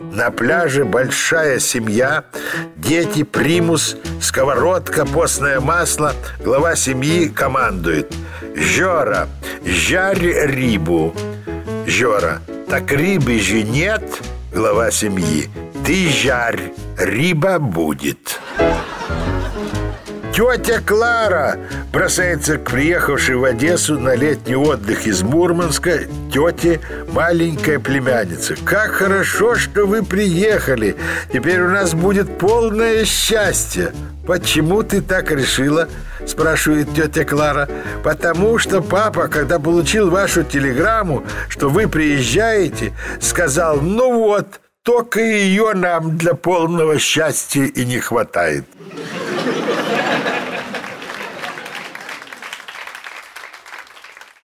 На пляже большая семья, дети, примус, сковородка, постное масло. Глава семьи командует. Жора, жарь рибу. Жора, так рыбы же нет, глава семьи. Ты жарь, риба будет. Тетя Клара бросается к приехавшей в Одессу на летний отдых из Мурманска тете маленькая племянница. Как хорошо, что вы приехали. Теперь у нас будет полное счастье. Почему ты так решила? Спрашивает тетя Клара. Потому что папа, когда получил вашу телеграмму, что вы приезжаете, сказал, ну вот, только ее нам для полного счастья и не хватает.